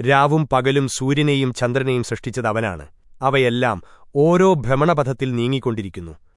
രാവും പകലും സൂര്യനെയും ചന്ദ്രനെയും സൃഷ്ടിച്ചത് അവനാണ്. അവയെല്ലാം ഓരോ ഭ്രമണപഥത്തിൽ നീങ്ങിക്കൊണ്ടിരിക്കുന്നു.